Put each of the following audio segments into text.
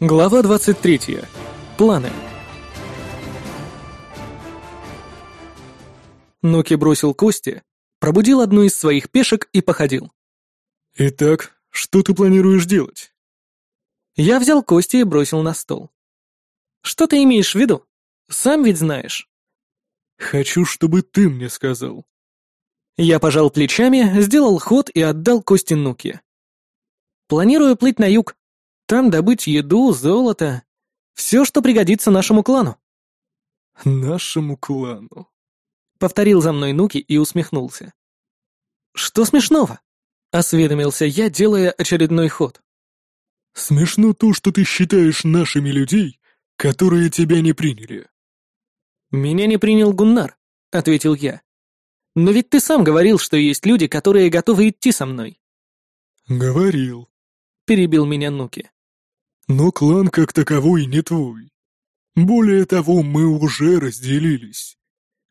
Глава 23. Планы. Ноки бросил кости, пробудил одну из своих пешек и походил. «Итак, что ты планируешь делать?» Я взял кости и бросил на стол. «Что ты имеешь в виду? Сам ведь знаешь». «Хочу, чтобы ты мне сказал». Я пожал плечами, сделал ход и отдал кости Нуки. «Планирую плыть на юг. Там добыть еду, золото. Все, что пригодится нашему клану. Нашему клану. Повторил за мной Нуки и усмехнулся. Что смешного? Осведомился я, делая очередной ход. Смешно то, что ты считаешь нашими людей, которые тебя не приняли. Меня не принял Гуннар, ответил я. Но ведь ты сам говорил, что есть люди, которые готовы идти со мной. Говорил. Перебил меня Нуки. Но клан как таковой не твой. Более того, мы уже разделились.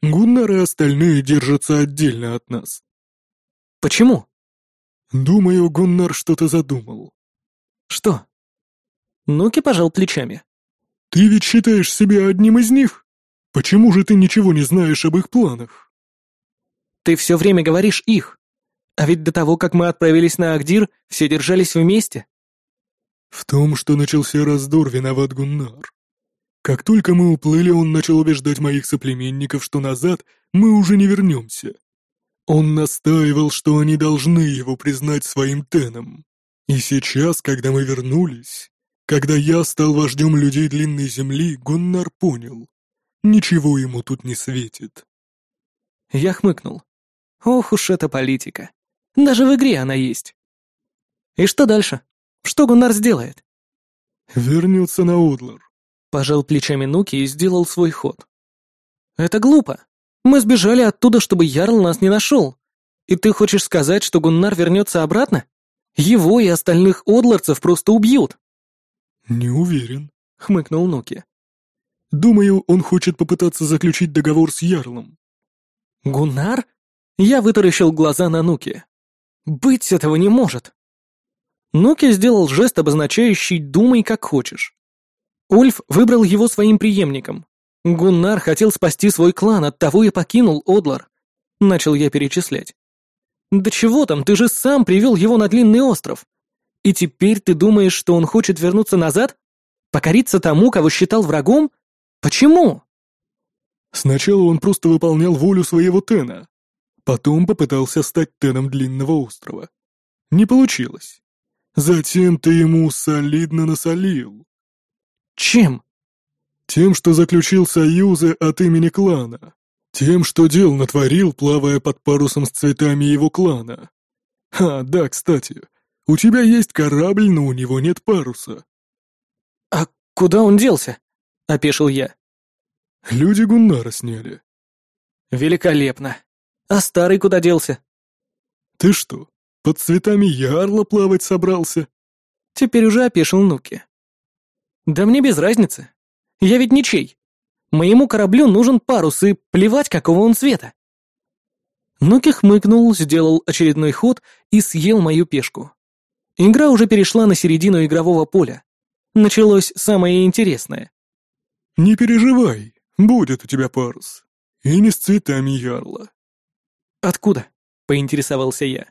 Гуннар и остальные держатся отдельно от нас. Почему? Думаю, Гуннар что-то задумал. Что? Нуки пожал плечами. Ты ведь считаешь себя одним из них? Почему же ты ничего не знаешь об их планах? Ты все время говоришь «их». А ведь до того, как мы отправились на Агдир, все держались вместе. В том, что начался раздор, виноват Гуннар. Как только мы уплыли, он начал убеждать моих соплеменников, что назад мы уже не вернемся. Он настаивал, что они должны его признать своим теном. И сейчас, когда мы вернулись, когда я стал вождем людей Длинной Земли, Гуннар понял. Ничего ему тут не светит. Я хмыкнул. Ох уж эта политика. Даже в игре она есть. И что дальше? Что Гуннар сделает?» «Вернется на Одлар», — пожал плечами Нуки и сделал свой ход. «Это глупо. Мы сбежали оттуда, чтобы Ярл нас не нашел. И ты хочешь сказать, что Гуннар вернется обратно? Его и остальных одларцев просто убьют». «Не уверен», — хмыкнул Нуки. «Думаю, он хочет попытаться заключить договор с Ярлом». «Гуннар?» Я вытаращил глаза на Нуки. «Быть этого не может!» Ноки сделал жест, обозначающий «думай как хочешь». Ульф выбрал его своим преемником. Гуннар хотел спасти свой клан, оттого и покинул Одлар. Начал я перечислять. «Да чего там, ты же сам привел его на длинный остров. И теперь ты думаешь, что он хочет вернуться назад? Покориться тому, кого считал врагом? Почему?» Сначала он просто выполнял волю своего Тена. Потом попытался стать Теном Длинного острова. Не получилось. Затем ты ему солидно насолил. Чем? Тем, что заключил союзы от имени клана. Тем, что дел натворил, плавая под парусом с цветами его клана. А, да, кстати, у тебя есть корабль, но у него нет паруса. А куда он делся? Опешил я. Люди Гуннара сняли. Великолепно. А старый куда делся? Ты что, под цветами ярла плавать собрался?» Теперь уже опешил Нуки. «Да мне без разницы. Я ведь ничей. Моему кораблю нужен парус, и плевать, какого он цвета». Нуки хмыкнул, сделал очередной ход и съел мою пешку. Игра уже перешла на середину игрового поля. Началось самое интересное. «Не переживай, будет у тебя парус. И не с цветами ярла». «Откуда?» — поинтересовался я.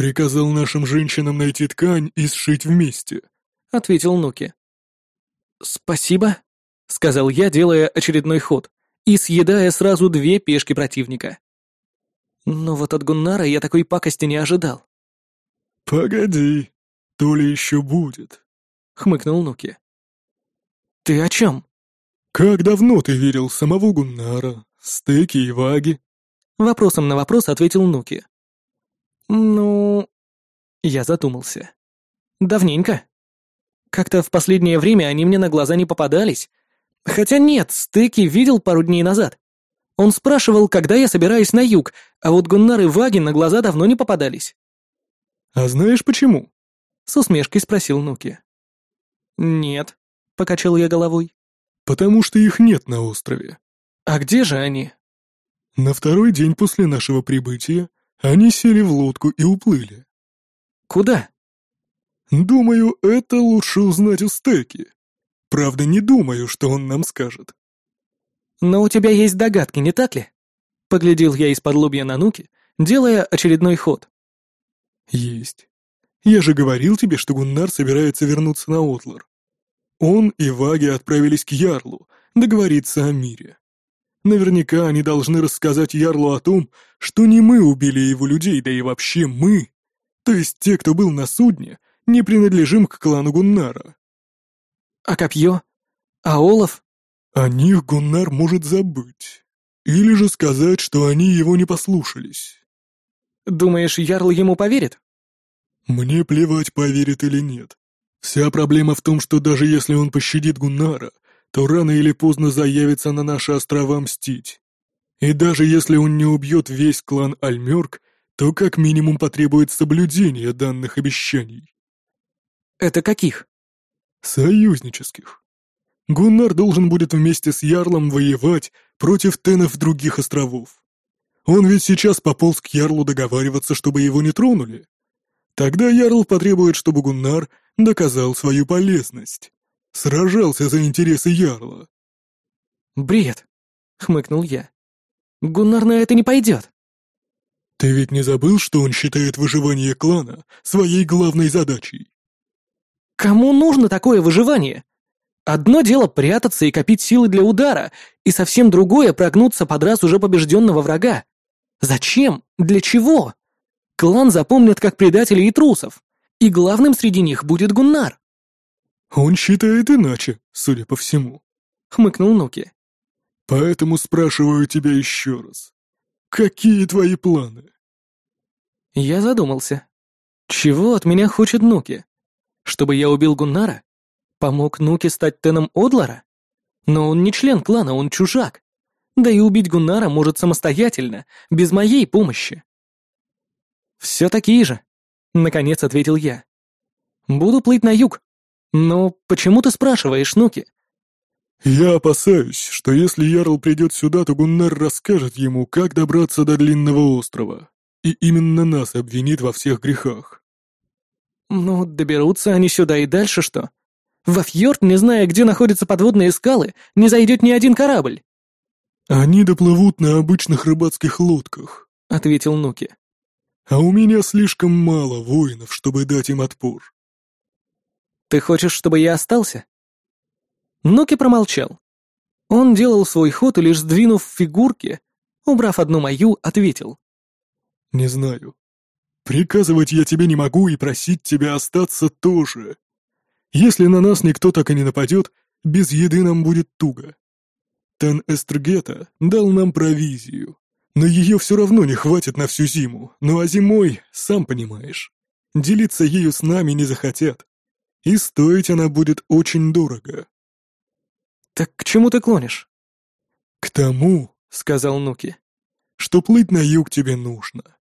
«Приказал нашим женщинам найти ткань и сшить вместе», — ответил Нуки. «Спасибо», — сказал я, делая очередной ход и съедая сразу две пешки противника. Но вот от Гуннара я такой пакости не ожидал. «Погоди, то ли еще будет», — хмыкнул Нуки. «Ты о чем?» «Как давно ты видел самого Гуннара, стеки и ваги?» Вопросом на вопрос ответил Нуки. «Ну...» Я задумался. «Давненько. Как-то в последнее время они мне на глаза не попадались. Хотя нет, стыки видел пару дней назад. Он спрашивал, когда я собираюсь на юг, а вот Гуннар и Ваги на глаза давно не попадались». «А знаешь почему?» — с усмешкой спросил Нуки. «Нет», — покачал я головой. «Потому что их нет на острове». «А где же они?» «На второй день после нашего прибытия они сели в лодку и уплыли. Куда? Думаю, это лучше узнать у Стеки. Правда, не думаю, что он нам скажет. Но у тебя есть догадки, не так ли? Поглядел я из-под лобья на Нуки, делая очередной ход. Есть. Я же говорил тебе, что Гуннар собирается вернуться на Отлар. Он и Ваги отправились к Ярлу, договориться о мире. Наверняка они должны рассказать Ярлу о том, что не мы убили его людей, да и вообще мы, то есть те, кто был на судне, не принадлежим к клану Гуннара. А копье? А Олаф? О них Гуннар может забыть. Или же сказать, что они его не послушались. Думаешь, Ярл ему поверит? Мне плевать, поверит или нет. Вся проблема в том, что даже если он пощадит Гуннара, то рано или поздно заявится на наши острова мстить. И даже если он не убьет весь клан Альмерк, то как минимум потребует соблюдения данных обещаний. Это каких? Союзнических. Гуннар должен будет вместе с Ярлом воевать против тенов других островов. Он ведь сейчас пополз к Ярлу договариваться, чтобы его не тронули. Тогда Ярл потребует, чтобы Гуннар доказал свою полезность. Сражался за интересы Ярла. «Бред!» — хмыкнул я. «Гуннар на это не пойдет!» «Ты ведь не забыл, что он считает выживание клана своей главной задачей?» «Кому нужно такое выживание? Одно дело прятаться и копить силы для удара, и совсем другое прогнуться под раз уже побежденного врага. Зачем? Для чего? Клан запомнят как предателей и трусов, и главным среди них будет Гуннар. «Он считает иначе, судя по всему», — хмыкнул Нуки. «Поэтому спрашиваю тебя еще раз. Какие твои планы?» Я задумался. Чего от меня хочет Нуки? Чтобы я убил Гуннара? Помог Нуки стать Теном Одлара? Но он не член клана, он чужак. Да и убить Гуннара может самостоятельно, без моей помощи. «Все такие же», — наконец ответил я. «Буду плыть на юг, «Но почему ты спрашиваешь, Нуки?» «Я опасаюсь, что если Ярл придет сюда, то Гуннар расскажет ему, как добраться до Длинного острова, и именно нас обвинит во всех грехах». «Ну, доберутся они сюда и дальше что? Во фьорд, не зная, где находятся подводные скалы, не зайдет ни один корабль». «Они доплывут на обычных рыбацких лодках», — ответил Нуки. «А у меня слишком мало воинов, чтобы дать им отпор. Ты хочешь, чтобы я остался?» Ноки промолчал. Он делал свой ход и лишь сдвинув фигурки, убрав одну мою, ответил. «Не знаю. Приказывать я тебе не могу и просить тебя остаться тоже. Если на нас никто так и не нападет, без еды нам будет туго. Тен Эстргета дал нам провизию, но ее все равно не хватит на всю зиму, ну а зимой, сам понимаешь, делиться ею с нами не захотят. И стоить она будет очень дорого. «Так к чему ты клонишь?» «К тому», — сказал Нуки, — «что плыть на юг тебе нужно.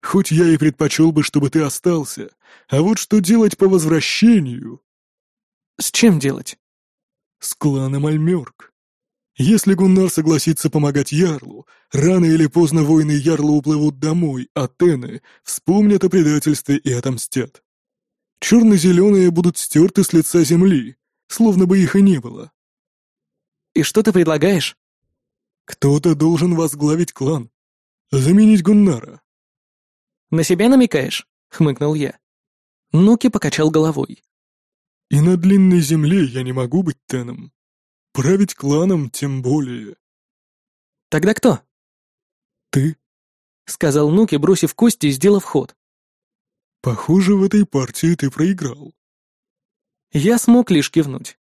Хоть я и предпочел бы, чтобы ты остался, а вот что делать по возвращению...» «С чем делать?» «С кланом Альмёрк. Если Гуннар согласится помогать Ярлу, рано или поздно воины Ярла уплывут домой, а Тены вспомнят о предательстве и отомстят. Черно-зеленые будут стерты с лица земли, словно бы их и не было. И что ты предлагаешь? Кто-то должен возглавить клан. Заменить Гуннара. На себя намекаешь? Хмыкнул я. Нуки покачал головой. И на длинной земле я не могу быть Теном. Править кланом тем более. Тогда кто? Ты, сказал Нуки, бросив кости и сделав ход. Похоже, в этой партии ты проиграл. Я смог лишь кивнуть.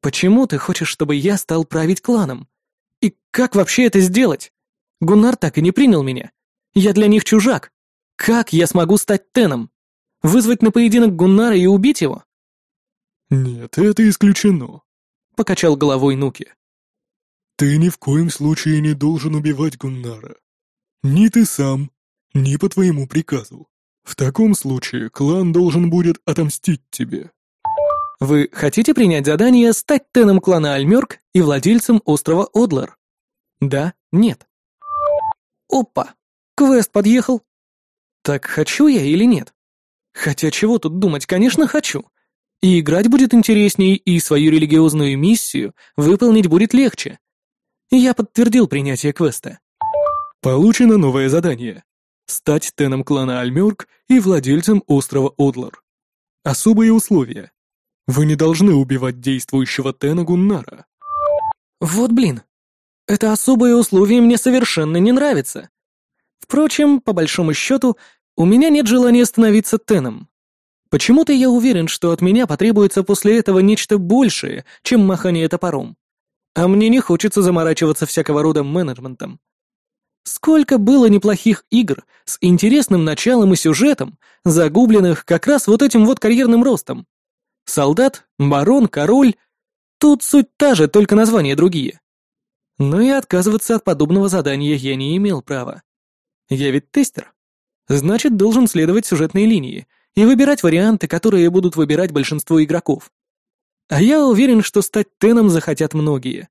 Почему ты хочешь, чтобы я стал править кланом? И как вообще это сделать? Гуннар так и не принял меня. Я для них чужак. Как я смогу стать Теном? Вызвать на поединок Гуннара и убить его? Нет, это исключено. Покачал головой Нуки. Ты ни в коем случае не должен убивать Гуннара. Ни ты сам, ни по твоему приказу. В таком случае клан должен будет отомстить тебе. Вы хотите принять задание стать теном клана Альмерк и владельцем острова Одлар? Да, нет. Опа, квест подъехал. Так хочу я или нет? Хотя чего тут думать, конечно, хочу. И играть будет интересней, и свою религиозную миссию выполнить будет легче. Я подтвердил принятие квеста. Получено новое задание. Стать теном клана Альмёрк и владельцем острова Одлар. Особые условия. Вы не должны убивать действующего тена Гуннара. Вот блин. Это особое условие мне совершенно не нравится. Впрочем, по большому счету, у меня нет желания становиться теном. Почему-то я уверен, что от меня потребуется после этого нечто большее, чем махание топором. А мне не хочется заморачиваться всякого рода менеджментом. Сколько было неплохих игр с интересным началом и сюжетом, загубленных как раз вот этим вот карьерным ростом. Солдат, барон, король. Тут суть та же, только названия другие. Но и отказываться от подобного задания я не имел права. Я ведь тестер. Значит, должен следовать сюжетной линии, и выбирать варианты, которые будут выбирать большинство игроков. А я уверен, что стать Теном захотят многие.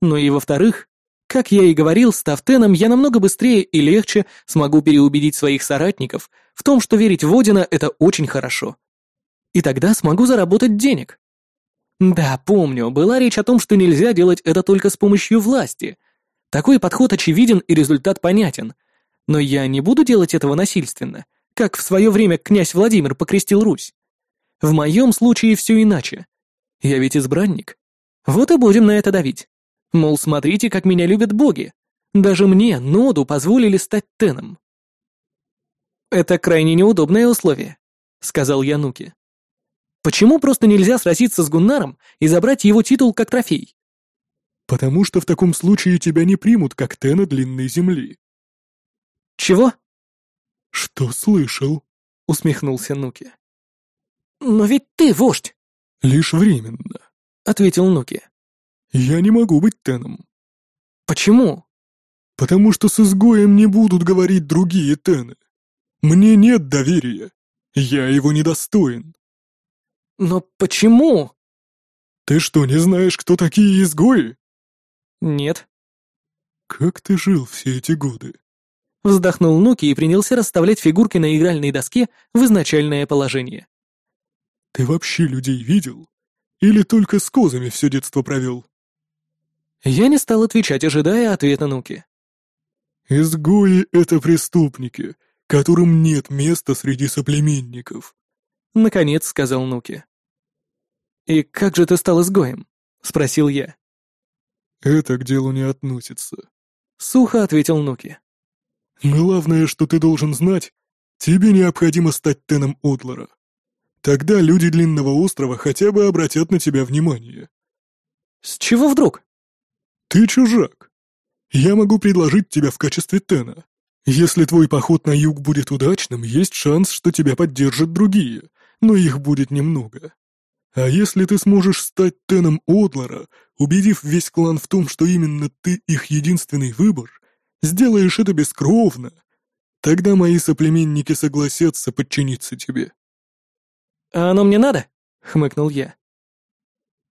Ну и во-вторых, как я и говорил, став Теном, я намного быстрее и легче смогу переубедить своих соратников в том, что верить в Одина — это очень хорошо. И тогда смогу заработать денег. Да, помню, была речь о том, что нельзя делать это только с помощью власти. Такой подход очевиден и результат понятен. Но я не буду делать этого насильственно — как в свое время князь Владимир покрестил Русь. В моем случае все иначе. Я ведь избранник. Вот и будем на это давить. Мол, смотрите, как меня любят боги. Даже мне, Ноду, позволили стать Теном. «Это крайне неудобное условие», — сказал я Нуке. «Почему просто нельзя сразиться с Гуннаром и забрать его титул как трофей?» «Потому что в таком случае тебя не примут как Тена длинной земли». «Чего?» «Что слышал?» — усмехнулся Нуки. «Но ведь ты вождь!» «Лишь временно», — ответил Нуки. «Я не могу быть Теном». «Почему?» «Потому что с изгоем не будут говорить другие Тены. Мне нет доверия. Я его недостоин». «Но почему?» «Ты что, не знаешь, кто такие изгои?» «Нет». «Как ты жил все эти годы?» Вздохнул Нуки и принялся расставлять фигурки на игральной доске в изначальное положение. «Ты вообще людей видел? Или только с козами все детство провел?» Я не стал отвечать, ожидая ответа Нуки. «Изгои — это преступники, которым нет места среди соплеменников», — наконец сказал Нуки. «И как же ты стал изгоем?» — спросил я. «Это к делу не относится», — сухо ответил Нуки. Главное, что ты должен знать, тебе необходимо стать Теном Одлара. Тогда люди Длинного острова хотя бы обратят на тебя внимание. С чего вдруг? Ты чужак. Я могу предложить тебя в качестве Тена. Если твой поход на юг будет удачным, есть шанс, что тебя поддержат другие, но их будет немного. А если ты сможешь стать Теном Одлара, убедив весь клан в том, что именно ты их единственный выбор, сделаешь это бескровно, тогда мои соплеменники согласятся подчиниться тебе». «А оно мне надо?» — хмыкнул я.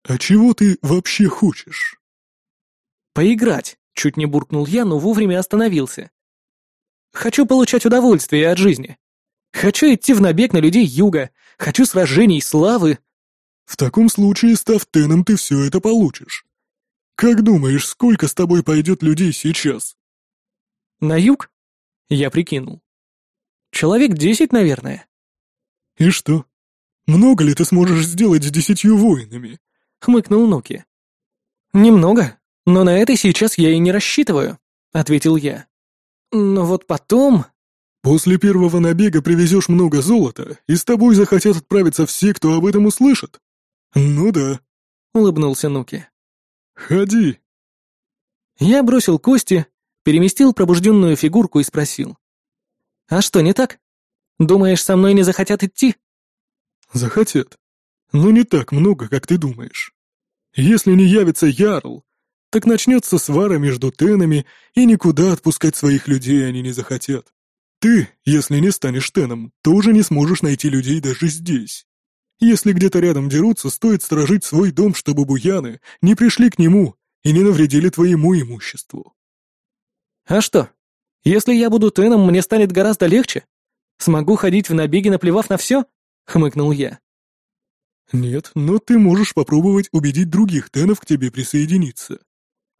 «А чего ты вообще хочешь?» «Поиграть», — чуть не буркнул я, но вовремя остановился. «Хочу получать удовольствие от жизни. Хочу идти в набег на людей юга. Хочу сражений, славы». «В таком случае, став Теном, ты все это получишь. Как думаешь, сколько с тобой пойдет людей сейчас?» На юг? Я прикинул. Человек десять, наверное. И что? Много ли ты сможешь сделать с десятью воинами? Хмыкнул Ноки. Немного, но на это сейчас я и не рассчитываю, ответил я. Но вот потом... После первого набега привезешь много золота, и с тобой захотят отправиться все, кто об этом услышит. Ну да. Улыбнулся Нуки. Ходи. Я бросил кости, переместил пробужденную фигурку и спросил. «А что, не так? Думаешь, со мной не захотят идти?» «Захотят. Но не так много, как ты думаешь. Если не явится Ярл, так начнется свара между тенами, и никуда отпускать своих людей они не захотят. Ты, если не станешь теном, тоже не сможешь найти людей даже здесь. Если где-то рядом дерутся, стоит сторожить свой дом, чтобы буяны не пришли к нему и не навредили твоему имуществу. А что? Если я буду Теном, мне станет гораздо легче. Смогу ходить в набеги, наплевав на все? Хмыкнул я. Нет, но ты можешь попробовать убедить других тенов к тебе присоединиться.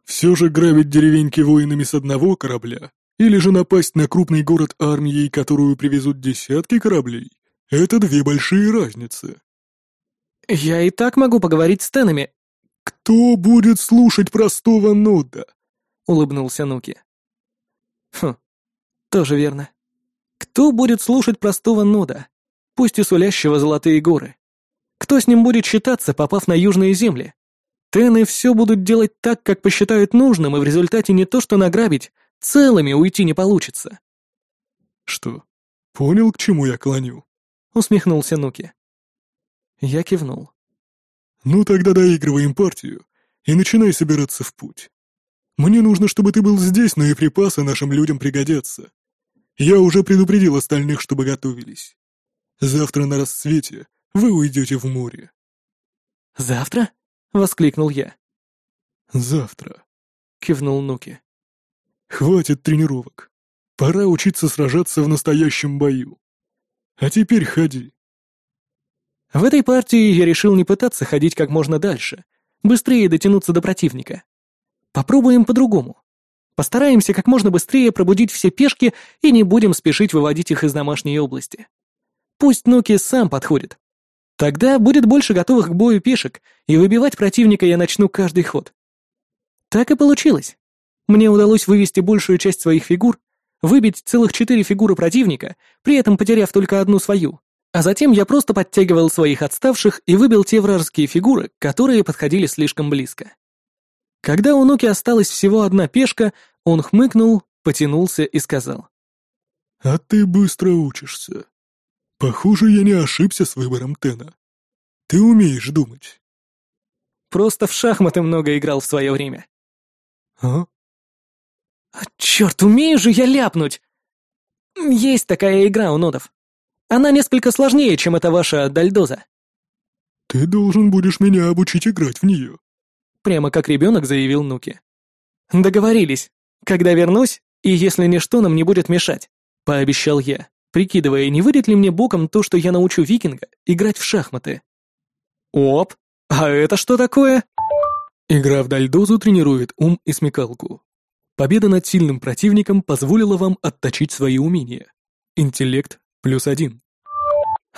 Все же грабить деревеньки воинами с одного корабля, или же напасть на крупный город армией, которую привезут десятки кораблей, это две большие разницы. Я и так могу поговорить с тенами. Кто будет слушать простого нода? Улыбнулся Нуки. Хм, тоже верно. Кто будет слушать простого нода, пусть и сулящего золотые горы? Кто с ним будет считаться, попав на южные земли? Тены все будут делать так, как посчитают нужным, и в результате не то что награбить, целыми уйти не получится. Что, понял, к чему я клоню? Усмехнулся Нуки. Я кивнул. Ну тогда доигрываем партию и начинай собираться в путь. Мне нужно, чтобы ты был здесь, но и припасы нашим людям пригодятся. Я уже предупредил остальных, чтобы готовились. Завтра на рассвете вы уйдете в море». «Завтра?» — воскликнул я. «Завтра», — кивнул Нуки. «Хватит тренировок. Пора учиться сражаться в настоящем бою. А теперь ходи». В этой партии я решил не пытаться ходить как можно дальше, быстрее дотянуться до противника. Попробуем по-другому. Постараемся как можно быстрее пробудить все пешки и не будем спешить выводить их из домашней области. Пусть Нуки сам подходит. Тогда будет больше готовых к бою пешек, и выбивать противника я начну каждый ход. Так и получилось. Мне удалось вывести большую часть своих фигур, выбить целых четыре фигуры противника, при этом потеряв только одну свою. А затем я просто подтягивал своих отставших и выбил те вражеские фигуры, которые подходили слишком близко. Когда у Нуки осталась всего одна пешка, он хмыкнул, потянулся и сказал. «А ты быстро учишься. Похоже, я не ошибся с выбором Тена. Ты умеешь думать». «Просто в шахматы много играл в свое время». «А?» «А черт, умею же я ляпнуть!» «Есть такая игра у нодов. Она несколько сложнее, чем эта ваша дальдоза». «Ты должен будешь меня обучить играть в нее», прямо как ребенок заявил Нуки. «Договорились. Когда вернусь, и если ничто нам не будет мешать», — пообещал я, прикидывая, не выйдет ли мне боком то, что я научу викинга играть в шахматы. «Оп! А это что такое?» Игра в дальдозу тренирует ум и смекалку. Победа над сильным противником позволила вам отточить свои умения. Интеллект плюс один.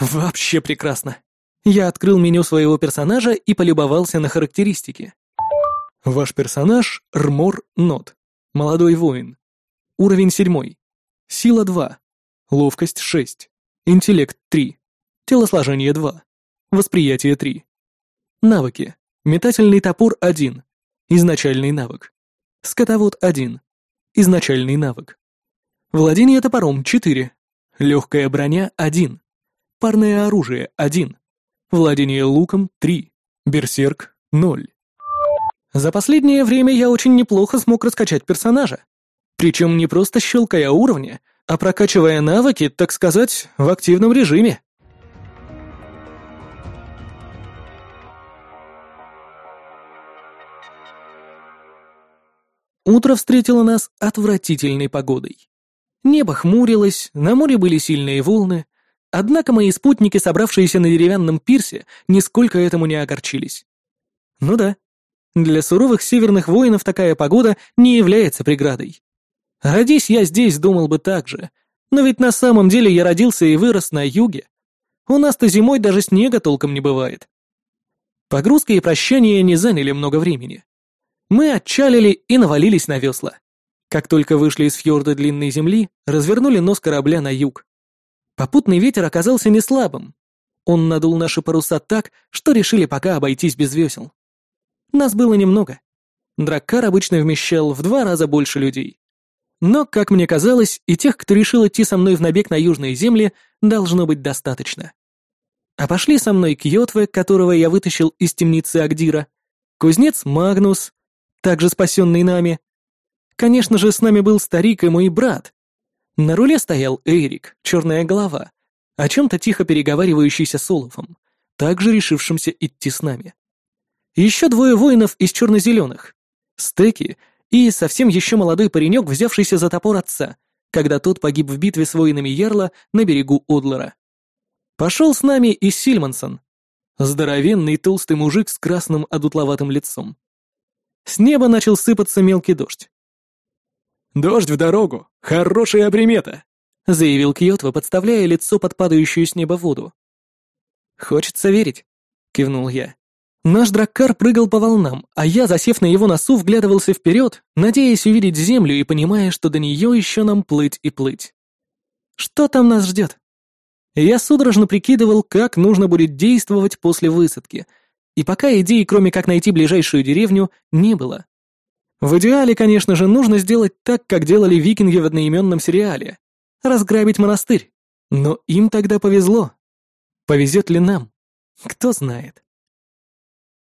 Вообще прекрасно. Я открыл меню своего персонажа и полюбовался на характеристики. Ваш персонаж — Рмор Нот. Молодой воин. Уровень седьмой. Сила 2. Ловкость 6. Интеллект 3. Телосложение 2. Восприятие 3. Навыки. Метательный топор 1. Изначальный навык. Скотовод 1. Изначальный навык. Владение топором 4. Легкая броня 1. Парное оружие 1. Владение луком 3. Берсерк 0. За последнее время я очень неплохо смог раскачать персонажа. Причем не просто щелкая уровни, а прокачивая навыки, так сказать, в активном режиме. Утро встретило нас отвратительной погодой. Небо хмурилось, на море были сильные волны, однако мои спутники, собравшиеся на деревянном пирсе, нисколько этому не огорчились. Ну да, для суровых северных воинов такая погода не является преградой. Родись я здесь, думал бы так же. Но ведь на самом деле я родился и вырос на юге. У нас-то зимой даже снега толком не бывает. Погрузка и прощание не заняли много времени. Мы отчалили и навалились на весла. Как только вышли из фьорда длинной земли, развернули нос корабля на юг. Попутный ветер оказался не слабым. Он надул наши паруса так, что решили пока обойтись без весел. Нас было немного. Драккар обычно вмещал в два раза больше людей. Но, как мне казалось, и тех, кто решил идти со мной в набег на южные земли, должно быть достаточно. А пошли со мной Кьотве, которого я вытащил из темницы Агдира, кузнец Магнус, также спасенный нами. Конечно же, с нами был старик и мой брат. На руле стоял Эрик, черная голова, о чем-то тихо переговаривающийся с Олафом, также решившимся идти с нами еще двое воинов из черно-зеленых, стеки и совсем еще молодой паренек, взявшийся за топор отца, когда тот погиб в битве с воинами Ярла на берегу Одлера. Пошел с нами и Сильмансон, здоровенный толстый мужик с красным одутловатым лицом. С неба начал сыпаться мелкий дождь. «Дождь в дорогу! Хорошая примета!» — заявил Кьотва, подставляя лицо под падающую с неба воду. «Хочется верить», — кивнул я. Наш драккар прыгал по волнам, а я, засев на его носу, вглядывался вперед, надеясь увидеть землю и понимая, что до нее еще нам плыть и плыть. Что там нас ждет? Я судорожно прикидывал, как нужно будет действовать после высадки, и пока идей, кроме как найти ближайшую деревню, не было. В идеале, конечно же, нужно сделать так, как делали викинги в одноименном сериале. Разграбить монастырь. Но им тогда повезло. Повезет ли нам? Кто знает.